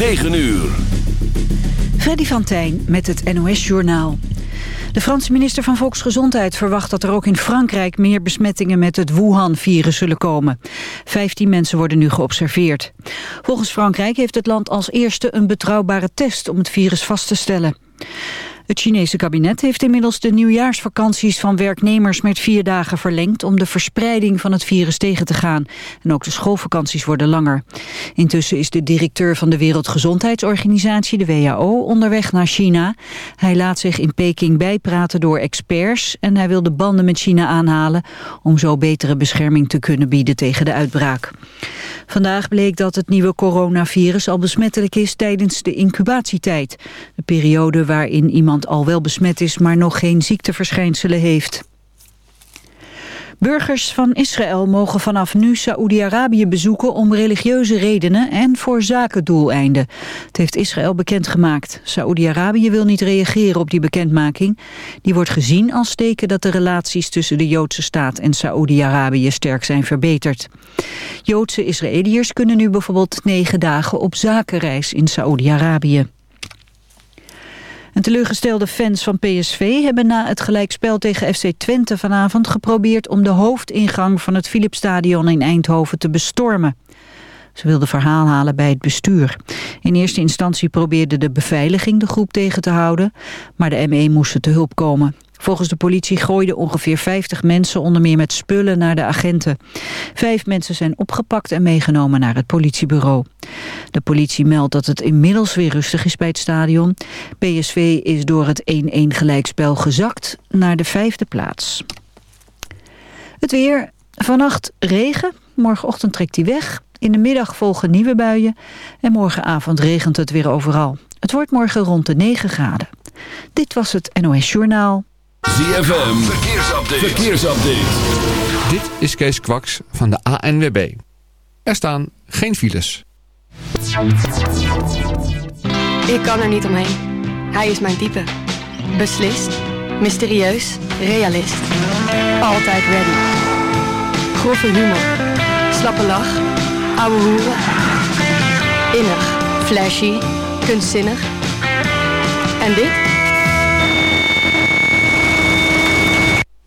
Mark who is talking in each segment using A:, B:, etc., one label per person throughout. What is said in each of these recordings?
A: 9 uur.
B: Freddy van Tijn met het NOS-journaal. De Franse minister van Volksgezondheid verwacht dat er ook in Frankrijk meer besmettingen met het Wuhan-virus zullen komen. Vijftien mensen worden nu geobserveerd. Volgens Frankrijk heeft het land als eerste een betrouwbare test om het virus vast te stellen. Het Chinese kabinet heeft inmiddels de nieuwjaarsvakanties van werknemers met vier dagen verlengd om de verspreiding van het virus tegen te gaan. En ook de schoolvakanties worden langer. Intussen is de directeur van de Wereldgezondheidsorganisatie, de WHO, onderweg naar China. Hij laat zich in Peking bijpraten door experts en hij wil de banden met China aanhalen om zo betere bescherming te kunnen bieden tegen de uitbraak. Vandaag bleek dat het nieuwe coronavirus al besmettelijk is tijdens de incubatietijd. De periode waarin iemand al wel besmet is, maar nog geen ziekteverschijnselen heeft. Burgers van Israël mogen vanaf nu Saoedi-Arabië bezoeken om religieuze redenen en voor zakendoeleinden. Het heeft Israël bekendgemaakt. Saoedi-Arabië wil niet reageren op die bekendmaking. Die wordt gezien als teken dat de relaties tussen de Joodse staat en Saoedi-Arabië sterk zijn verbeterd. Joodse Israëliërs kunnen nu bijvoorbeeld negen dagen op zakenreis in Saoedi-Arabië. En teleurgestelde fans van PSV hebben na het gelijkspel tegen FC Twente vanavond geprobeerd om de hoofdingang van het Philipsstadion in Eindhoven te bestormen. Ze wilden verhaal halen bij het bestuur. In eerste instantie probeerde de beveiliging de groep tegen te houden, maar de ME moest te hulp komen. Volgens de politie gooiden ongeveer 50 mensen onder meer met spullen naar de agenten. Vijf mensen zijn opgepakt en meegenomen naar het politiebureau. De politie meldt dat het inmiddels weer rustig is bij het stadion. PSV is door het 1-1 gelijkspel gezakt naar de vijfde plaats. Het weer. Vannacht regen. Morgenochtend trekt hij weg. In de middag volgen nieuwe buien. En morgenavond regent het weer overal. Het wordt morgen rond de 9 graden. Dit was het NOS Journaal.
A: ZFM, verkeersupdate. verkeersupdate.
C: Dit is Kees Kwaks van de ANWB. Er staan geen files.
D: Ik kan er niet omheen. Hij is mijn type. Beslist, mysterieus, realist. Altijd ready. Grove humor. Slappe lach. Ouwe hoeren. Innig, flashy, kunstzinnig. En dit?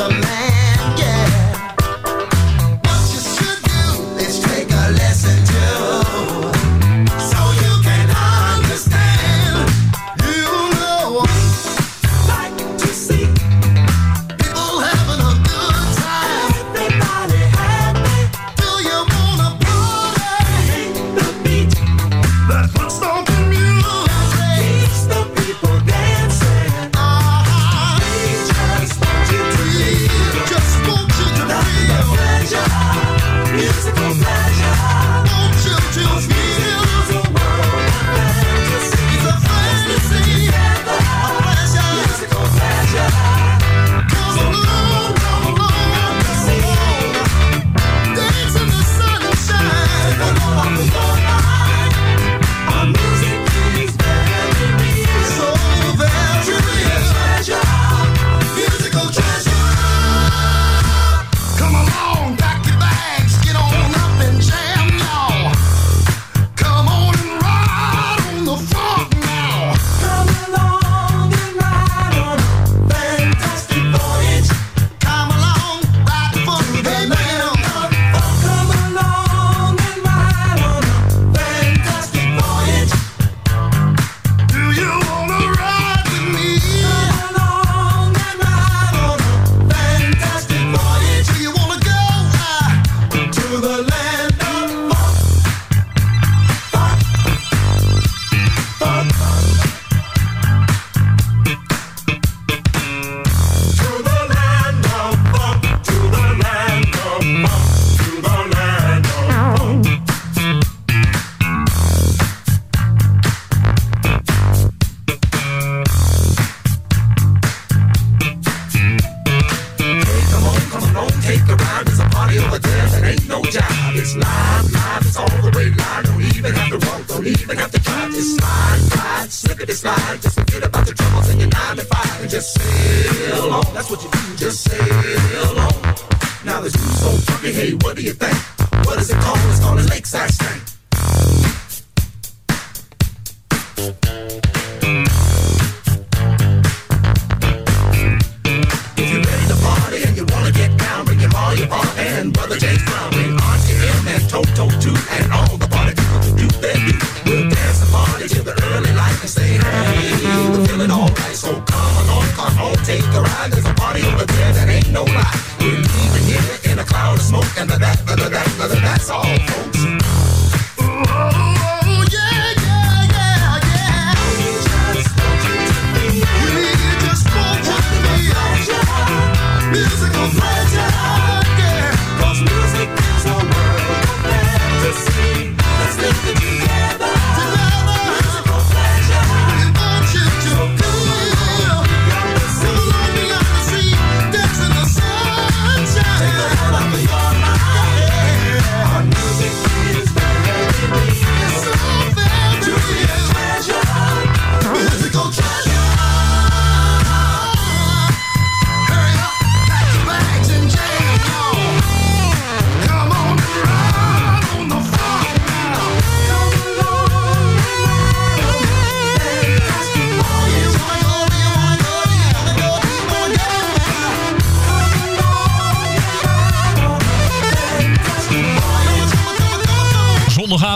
E: the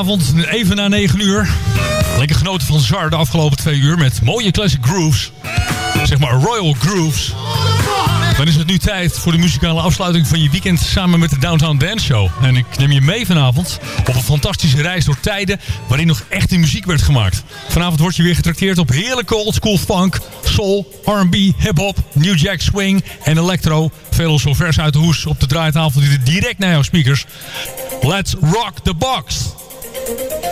E: Zaterdagavond, even
F: na 9 uur. Lekker genoten van Zar de afgelopen twee uur met mooie classic grooves. Zeg maar royal grooves. Dan is het nu tijd voor de muzikale afsluiting van je weekend samen met de Downtown Dance Show. En ik neem je mee vanavond op een fantastische reis door tijden waarin nog echte muziek werd gemaakt. Vanavond word je weer getrakteerd op heerlijke old school funk, soul, R&B, hip-hop, new jack swing en electro. Veel zo vers uit de hoes op de draaitafel die direct naar jouw speakers. Let's rock the box!
E: Thank
A: you.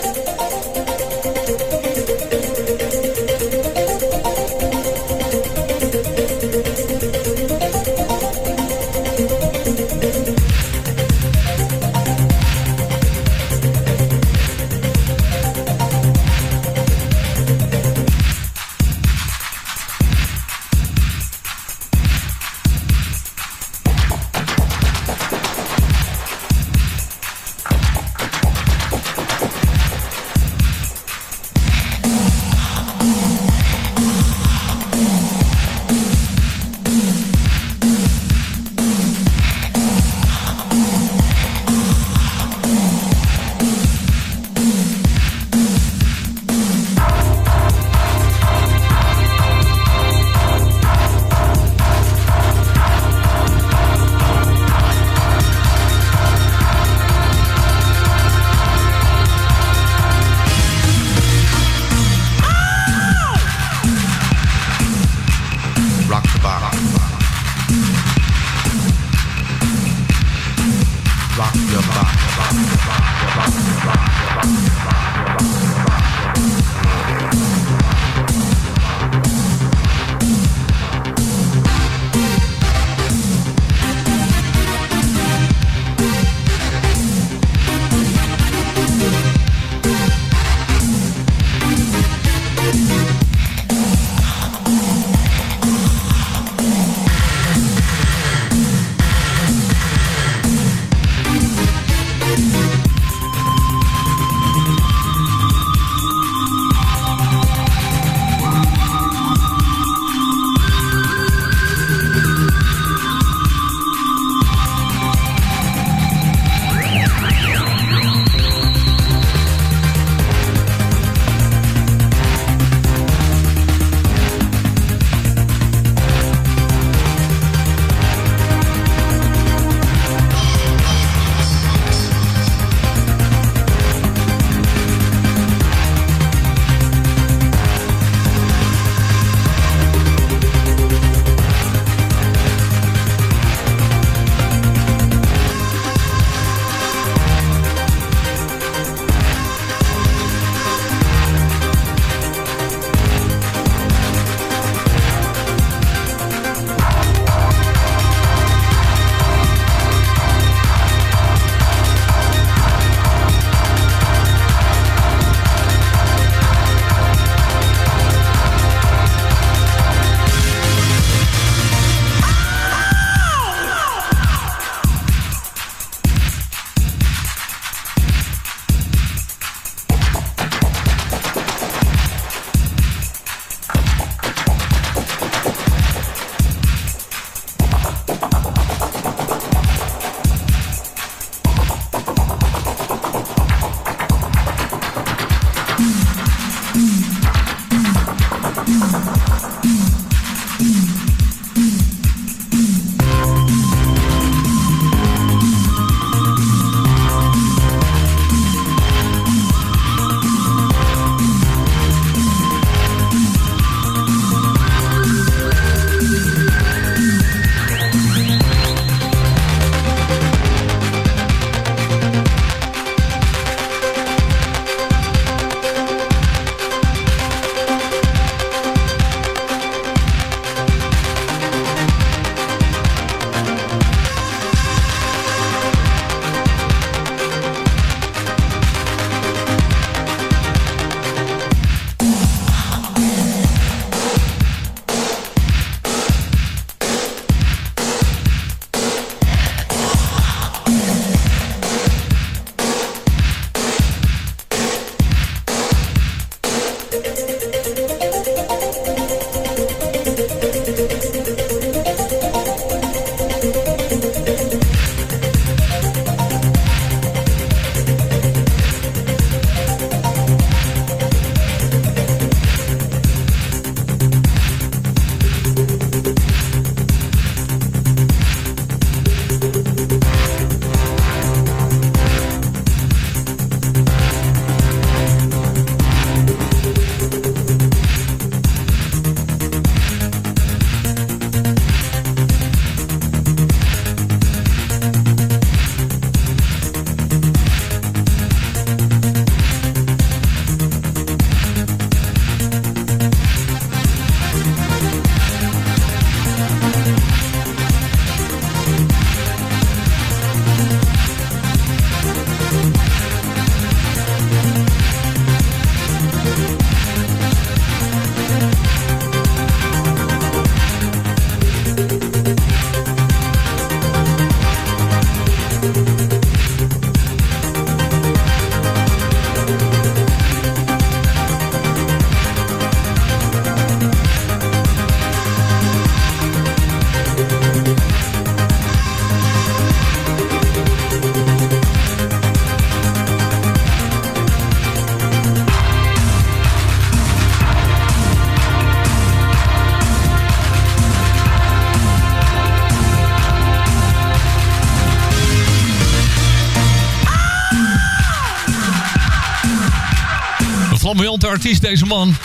A: Artiest deze man.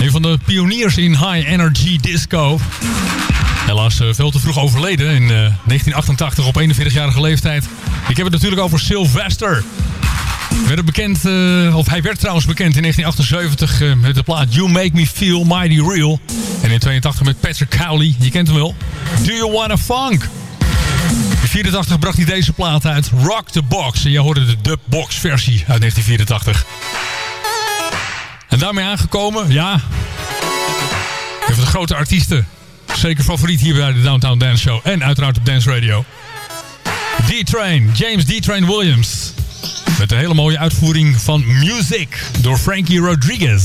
A: Een van de pioniers in high energy disco. Helaas uh, veel te vroeg overleden in uh, 1988 op 41-jarige leeftijd. Ik heb het natuurlijk over Sylvester. Werd bekend, uh, of hij werd trouwens bekend in 1978 uh, met de plaat You Make Me Feel Mighty Real. En in 82 met Patrick Cowley, je kent hem wel. Do You Wanna Funk? In 84 bracht hij deze plaat uit, Rock the Box. En jij hoorde de dubbox versie uit 1984. En daarmee aangekomen, ja... Een van de grote artiesten. Zeker favoriet hier bij de Downtown Dance Show. En uiteraard op Dance Radio. D-Train, James D-Train Williams. Met een hele mooie uitvoering van Music door Frankie Rodriguez.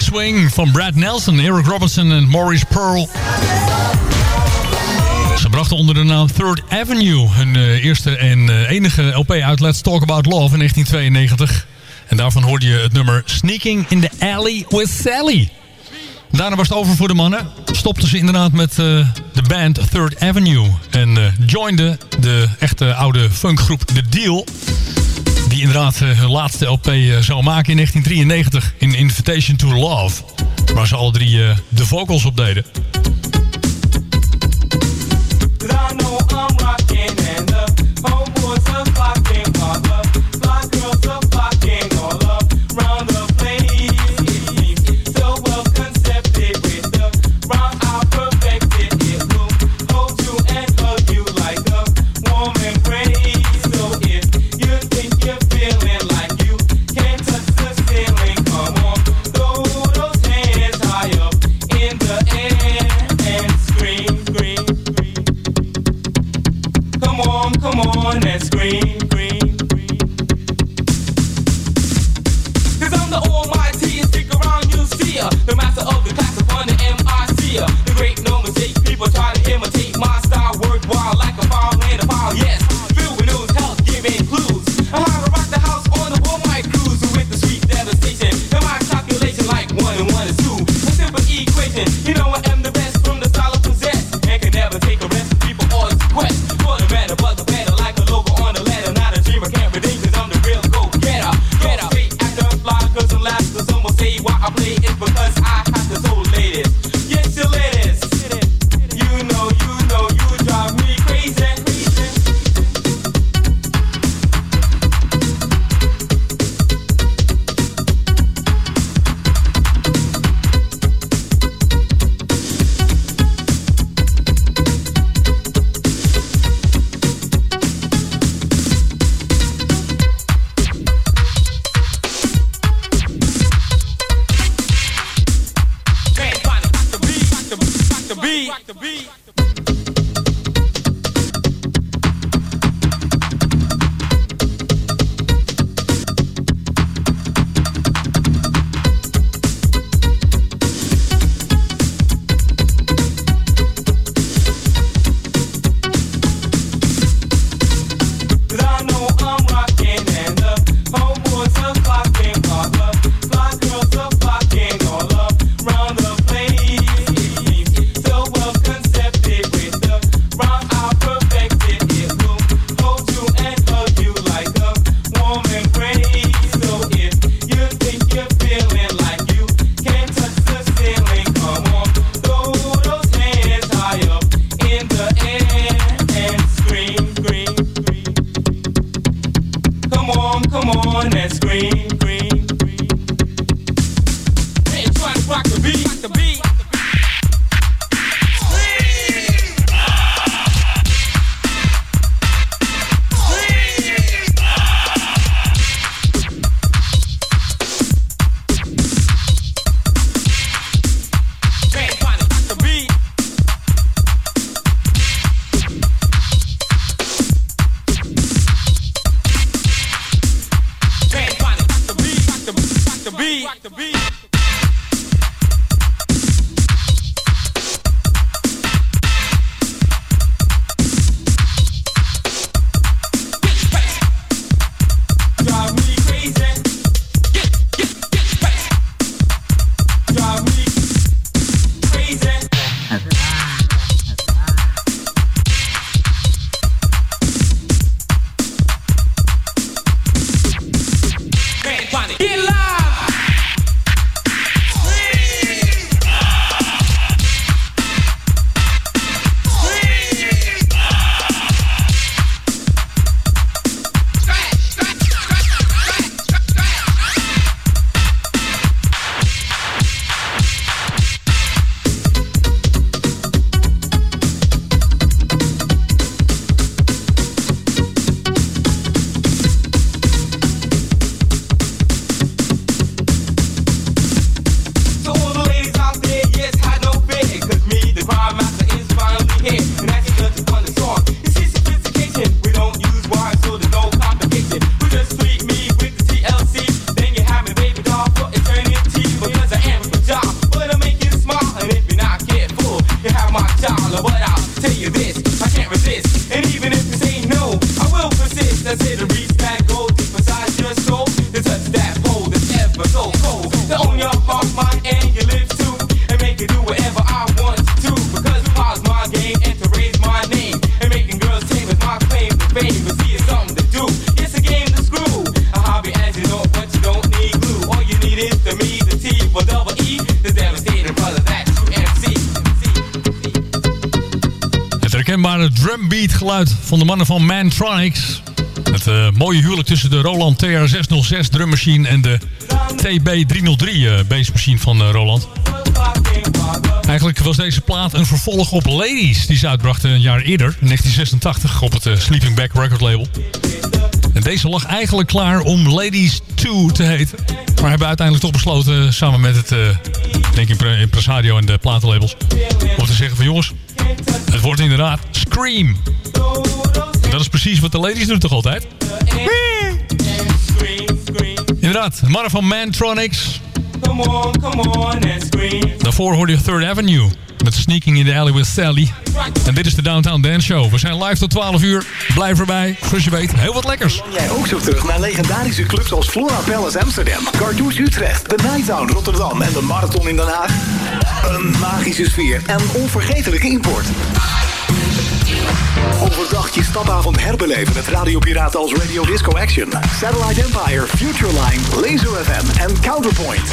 F: Swing van Brad Nelson, Eric Robinson en Maurice Pearl. Ze brachten onder de naam Third Avenue hun eh, eerste en eh, enige LP uit Let's Talk About Love in 1992. En daarvan hoorde je het nummer Sneaking in the Alley with Sally. Daarna was het over voor de mannen. Stopten ze inderdaad met eh, de band Third Avenue. En joinden de echte oude funkgroep The Deal. Die inderdaad eh, hun laatste LP eh, zou maken in 1993 in Invitation to Love. Waar ze alle drie eh, de vocals op deden.
G: And
F: geluid van de mannen van Mantronics. Het eh, mooie huwelijk tussen de Roland TR-606 drummachine en de TB-303 uh, bassmachine van eh, Roland. Eigenlijk was deze plaat een vervolg op Ladies, die ze uitbrachten een jaar eerder, in 1986, op het eh, Sleeping Bag record label. En deze lag eigenlijk klaar om Ladies 2 te heten. Maar hebben uiteindelijk toch besloten, eh, samen met het, eh, denk ik, impre- impresario en de platenlabels, om te zeggen van jongens, het wordt inderdaad Scream. Dat is precies wat de ladies doen toch altijd? Inderdaad, de mannen van Mantronics.
H: Come on, come on.
F: Daarvoor hoorde je Third Avenue met Sneaking in the Alley with Sally. En dit is de Downtown Dance Show. We zijn live tot 12 uur. Blijf erbij. Zoals je weet, heel wat lekkers.
I: Jij ook zo terug naar legendarische clubs als Flora Palace Amsterdam, Cartouche Utrecht, de Nighttown Rotterdam en de Marathon in Den Haag? Een magische sfeer en onvergetelijke import. Overdag je stapavond herbeleven met radiopiraten als Radio Disco Action, Satellite Empire, Futureline, Laser FM en Counterpoint.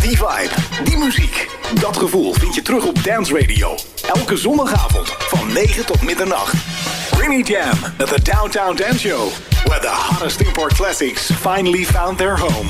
I: Die vibe, die muziek, dat gevoel vind je terug op Dance Radio. Elke zondagavond van 9 tot middernacht. Rainy Jam at the Downtown Dance Show. Where the hottest import classics finally found their home.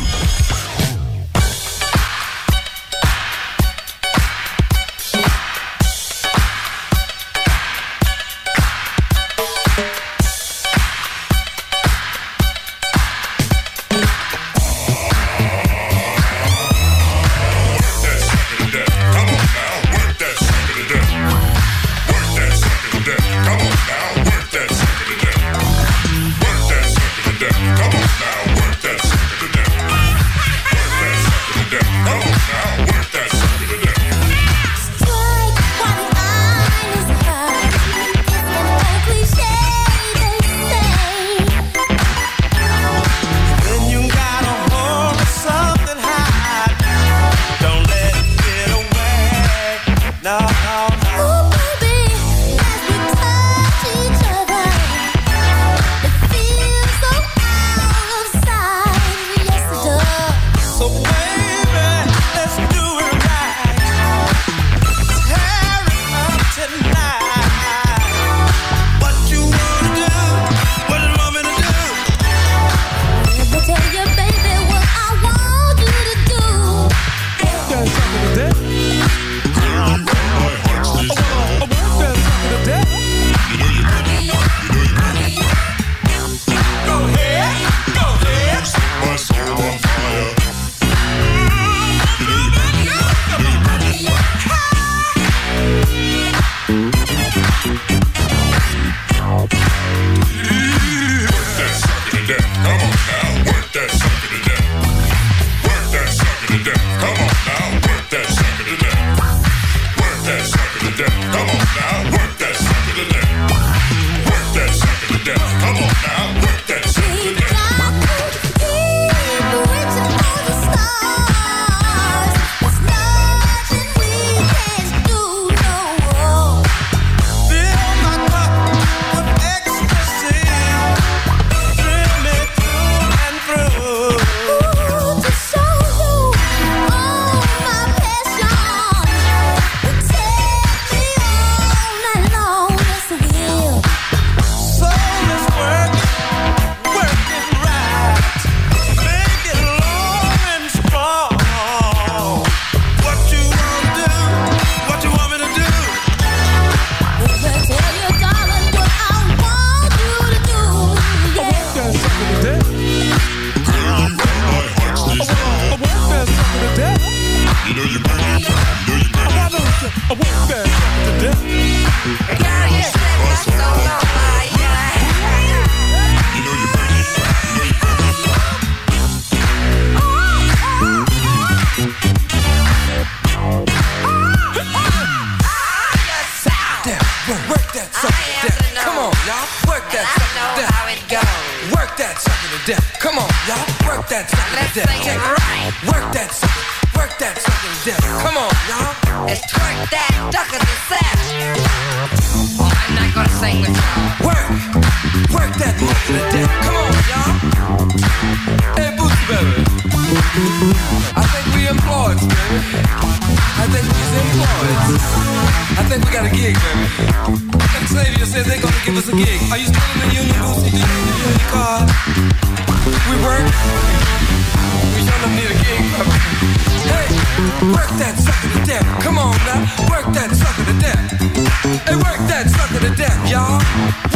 J: Y'all.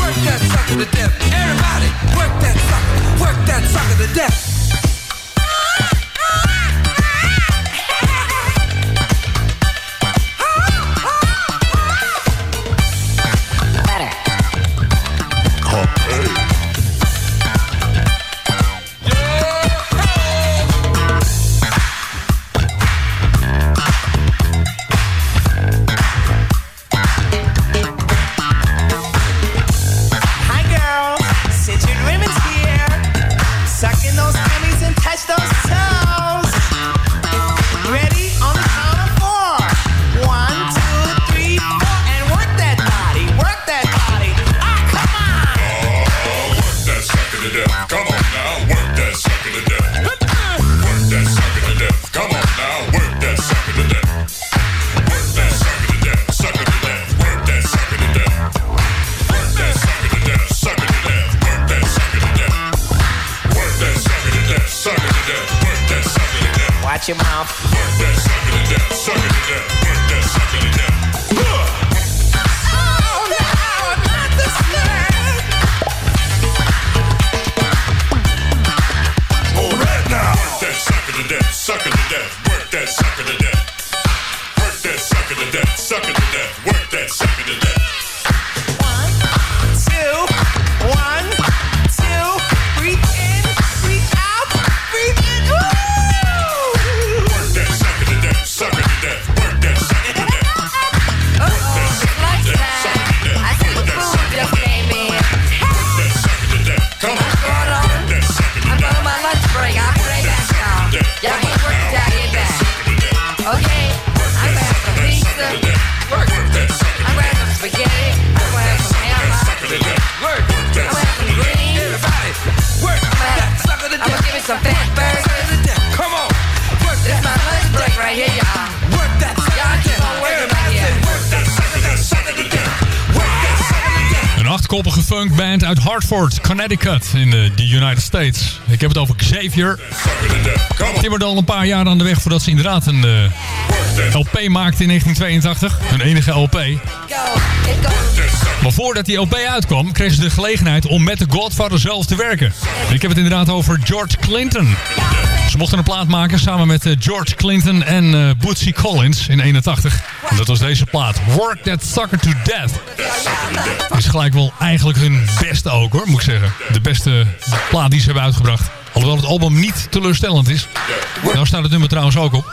J: Work
K: that sucker to death.
L: Everybody, work that sucker. Work that sucker to death.
F: Achtkoppige funkband uit Hartford, Connecticut in de, United States. Ik heb het over Xavier. Timmerde al een paar jaar aan de weg voordat ze inderdaad een eh, LP maakte in 1982. Hun enige LP. Maar voordat die LP uitkwam, kregen ze de gelegenheid om met de Godfather zelf te werken. En ik heb het inderdaad over George Clinton. Ze mochten een plaat maken samen met eh, George Clinton en eh Bootsy Collins in 81. En dat was deze plaat, Work That Sucker To Death. Is gelijk wel eigenlijk hun beste ook hoor, moet ik zeggen. De beste plaat die ze hebben uitgebracht. Alhoewel het album niet teleurstellend is. Daar staat het nummer trouwens ook op.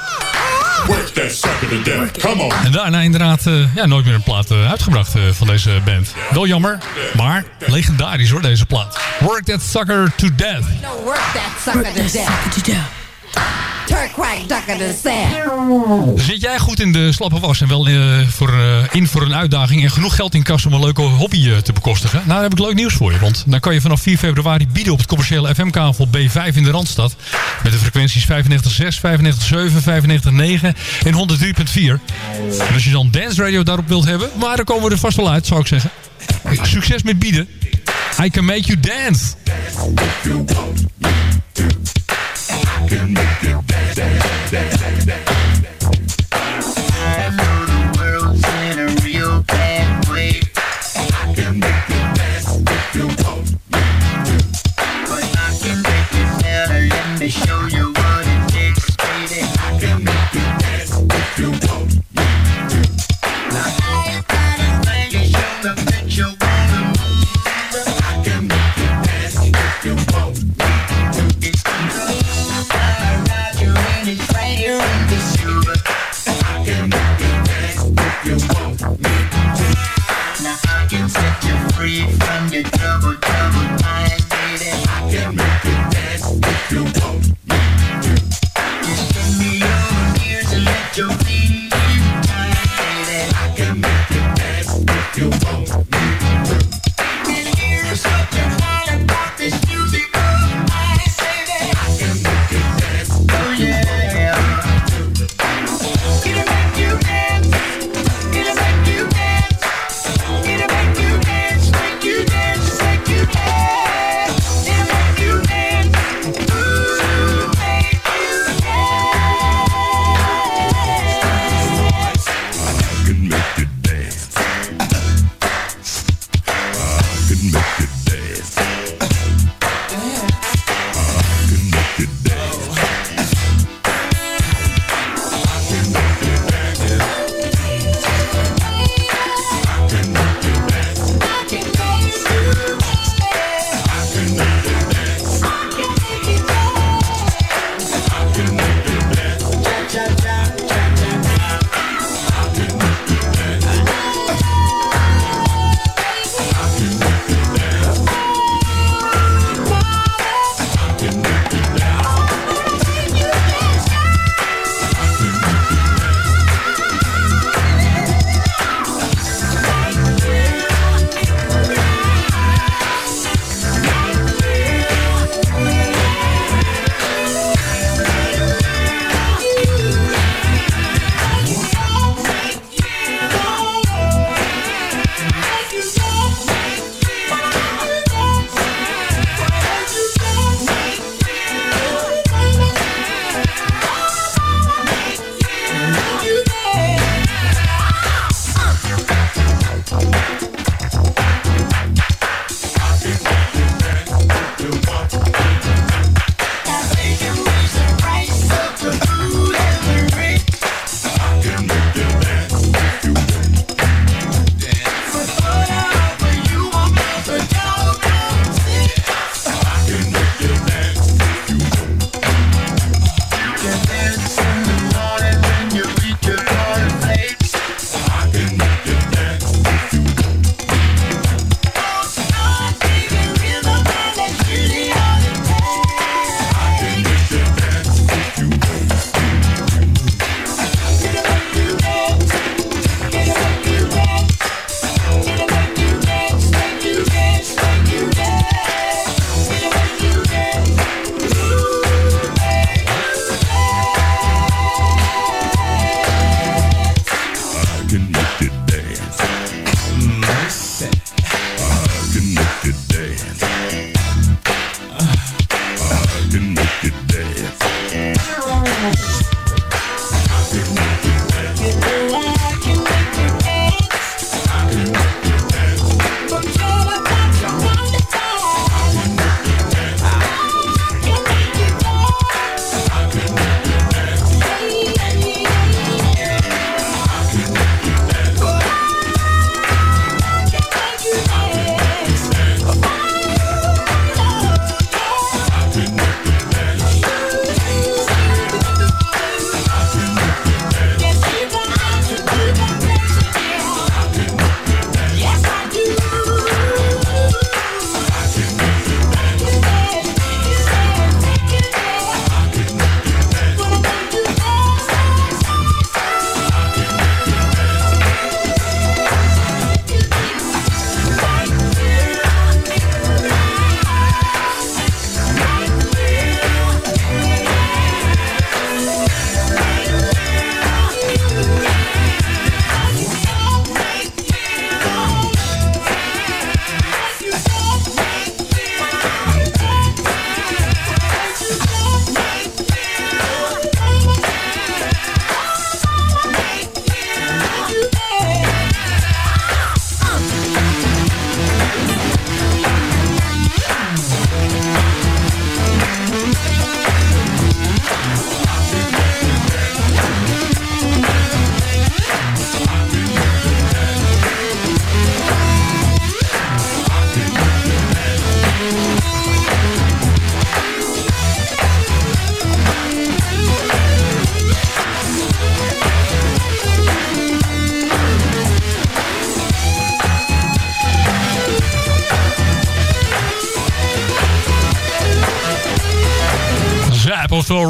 K: Work that sucker to death. Come on.
F: En daarna inderdaad eh, ja, nooit meer een plaat eh, uitgebracht eh, van deze band. Wel jammer, maar legendarisch hoor deze plaat. Work That Sucker To Death.
J: No, work that sucker to death. Turk quack ducker death.
F: Zit jij goed in de slappe was en wel eh, voor, eh, in voor een uitdaging en genoeg geld in kas om een leuke hobby eh, te bekostigen? Nou, dan heb ik leuk nieuws voor je. Want dan kan je vanaf 4 februari bieden op het commerciële FM-kavel B5 in de Randstad. Met de frequenties 95.6, 95.7, 95.9 en 103.4. En als je dan Dance Radio daarop wilt hebben, maar dan komen we er vast wel uit, zou ik zeggen. Succes met bieden. I can make you dance.
G: can make it dance, dance, dance, dance.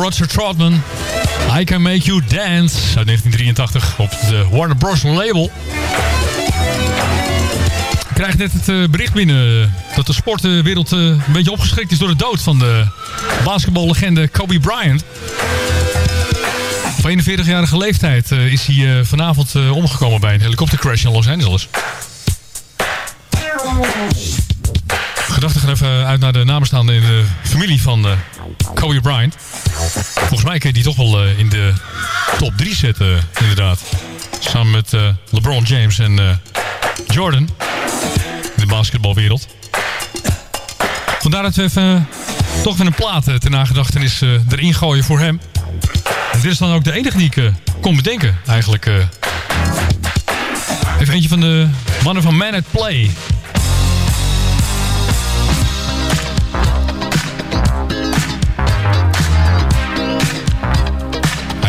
F: Roger Trotman. I Can Make You Dance uit 1983 op de Warner Bros. label. Ik krijg net het eh, bericht binnen dat de sportwereld eh, een beetje opgeschrikt is door de dood van de basketballegende Kobe Bryant. Op 41-jarige leeftijd eh, is hij eh, vanavond eh, omgekomen bij een helikoptercrash in Los Angeles. Even uit naar de namenstaande in de familie van eh, Kobe Bryant. Volgens mij kun je die toch wel eh, in de top 3 zetten, inderdaad. Samen met eh, LeBron James en eh, Jordan in de basketbalwereld. Vandaar dat we even, toch even een plaat eh, ter nagedachtenis eh, erin gooien voor hem. En dit is dan ook de enige die ik eh, kon bedenken, eigenlijk. eh. Even eentje van de mannen van Man at Play.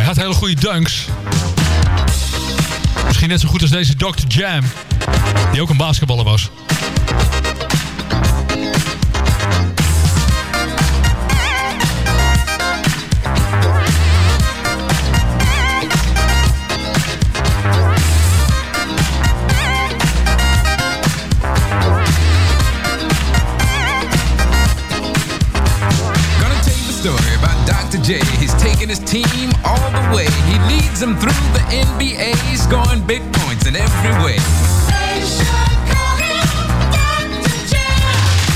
F: Had hele goede dunks. Misschien net zo goed als deze Dr. Jam. Die ook een basketballer was.
M: His team leads them through the NBA, scoring big points in every way.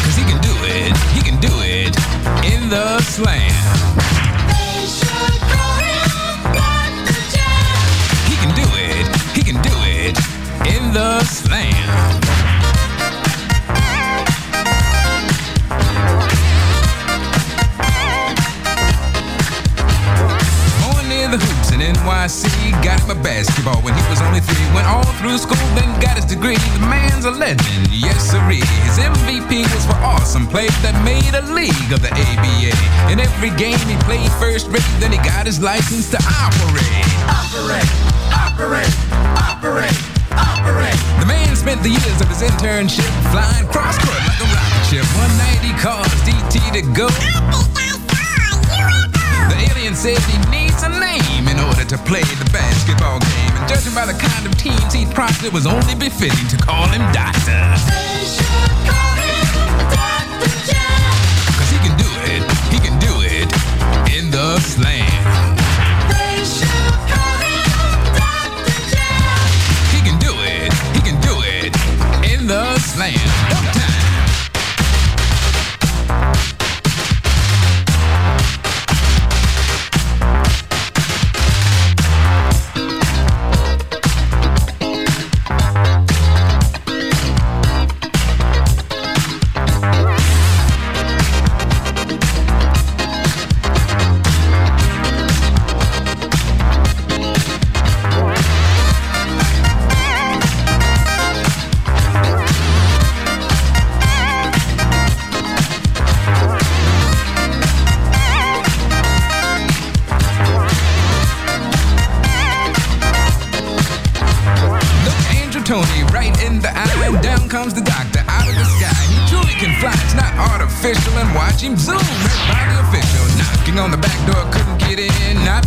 M: Cause he can do it, he can do it in the slam. He can do it, he can do it in the slam. Basketball when he was only three. Went all through school, then got his degree. The man's a legend, yes sirree. His MVP was for awesome plays that made a league of the ABA. In every game he played first rate, then he got his license to operate. Operate, operate, operate, operate. The man spent the years of his internship flying cross court like a rocket ship. One night he calls DT to go. The alien says he needs a name in order to play the basketball game. And judging by the kind of teams he'd propped, it was only befitting to call him Doctor. Cause he can do it, he can do it in the slam.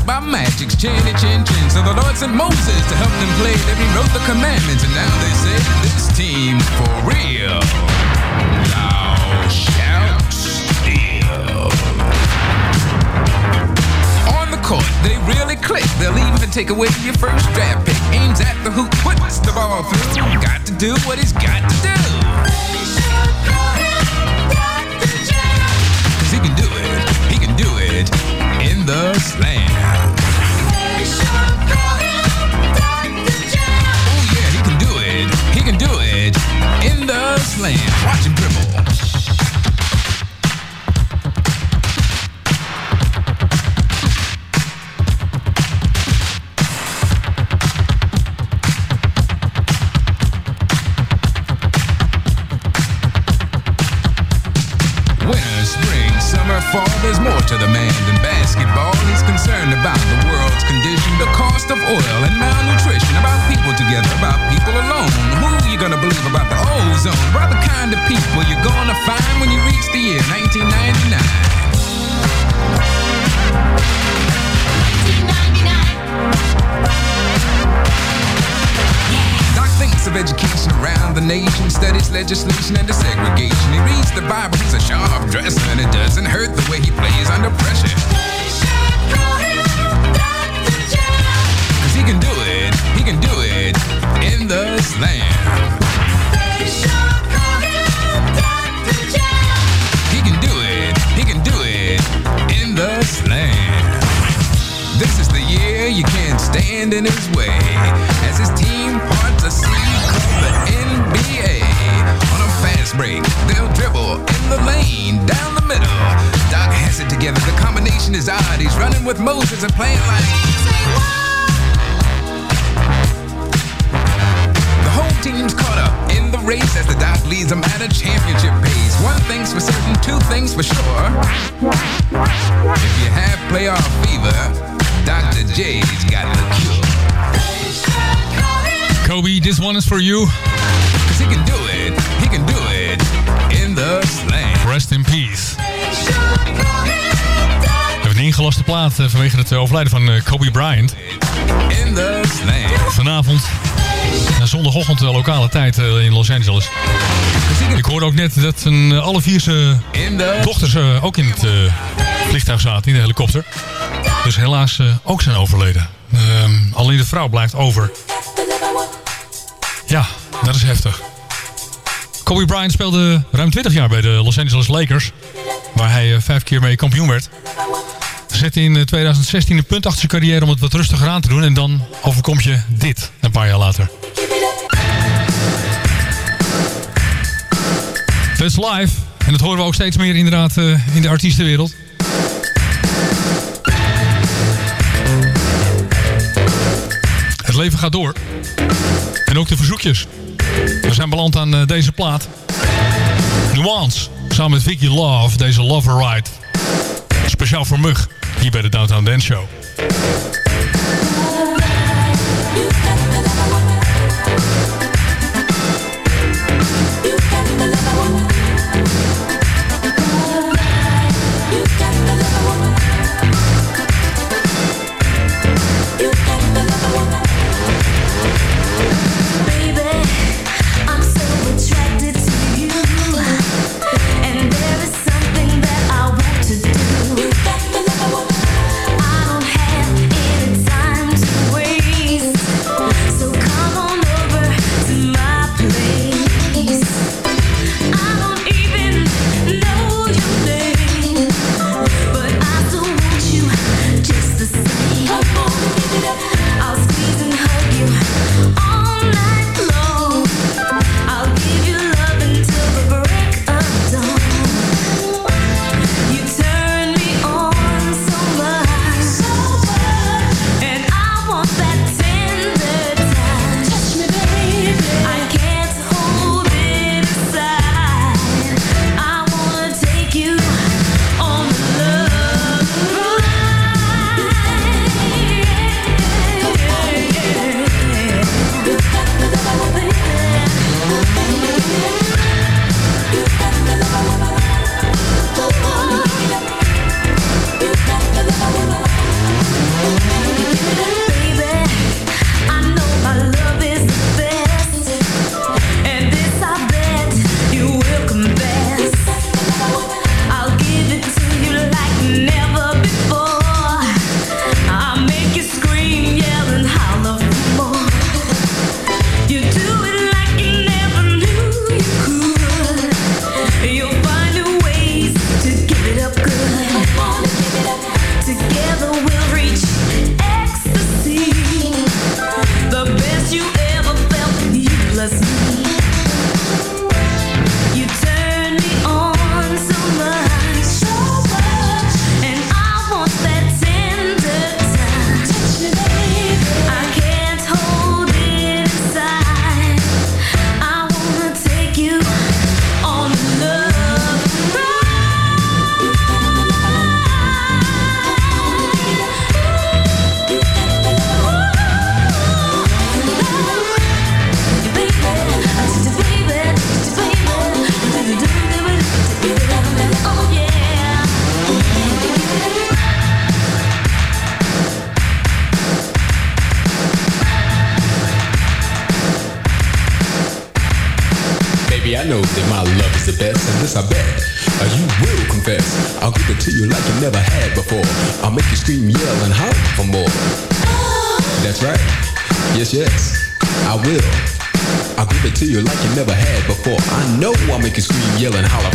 M: By magic's chinny chin chin. So the Lord sent Moses to help them play, then he wrote the commandments, and now they say this team for real. Thou shalt steal. On the court, they really click. They'll even take away your first draft pick. Aims at the hoop, puts the ball through. Got to do what he's got to do. Cause he can do it, he can do it the slam. Oh yeah, he can do it, he can do it in the slam. Watch him dribble. To the man than basketball. He's concerned about the world's condition, the cost of oil and malnutrition, about people together, about people alone. Who you gonna believe about the ozone? About the kind of people you're gonna find when you reach the year 1999. Legislation and desegregation. He reads the Bible, he's a sharp dresser, and it doesn't hurt the way he plays under pressure. Cause he can do it, he can do it in the slam. He can do it, he can do it in the slam. This is the year you can't stand in his way. As his team sea called the NBA. On a fast break, they'll dribble in the lane, down the middle. Doc has it together, the combination is odd. He's running with Moses and playing like. The whole team's caught up in the race as the Doc leads them at a championship pace. One thing's for certain, two things for sure. If you have playoff fever, Dr. J's got the cure.
F: Kobe, this one is for you.
M: Cause he can do it, he can do it in the slang.
F: Rest in peace. We hebben een ingelaste plaat eh, vanwege het eh, overlijden van eh, Kobe Bryant.
M: In the slang.
F: Vanavond, zondagochtend lokale tijd in Los Angeles. Ik hoorde ook net dat een, alle vier zijn dochters ook in het vliegtuig zaten, in de helikopter. Dus helaas ook zijn overleden. Ehm, alleen de vrouw blijft over. Ja, dat is heftig. Kobe Bryant speelde ruim 20 jaar bij de Los Angeles Lakers. Waar hij eh, vijf keer mee kampioen werd. Zette in eh, 2016 een punt achter zijn carrière om het wat rustiger aan te doen. En dan overkomt je dit een paar jaar later. Is live. En dat horen we ook steeds meer inderdaad eh, in de artiestenwereld. Het leven gaat door. En ook de verzoekjes. We zijn beland aan eh, deze plaat. Nuance. Samen met Vicky Love. Deze Lover Ride. Speciaal voor Mug. Hier bij de Downtown Dance Show.
N: yell and holler